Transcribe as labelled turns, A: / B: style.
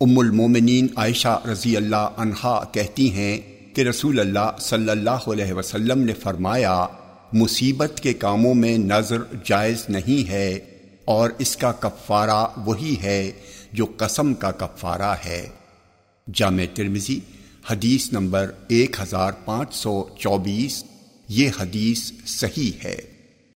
A: ام المومنین عائشہ رضی اللہ عنہا کہتی ہیں کہ رسول اللہ صلی اللہ علیہ وسلم نے فرمایا، مصیبت کے کاموں میں نظر جائز نہیں ہے اور اس کا کفارہ وہی ہے جو قسم کا کفارہ ہے۔ جامع ترمزی حدیث نمبر ایک ہزار پانچ سو چوبیس، یہ حدیث صحیح ہے۔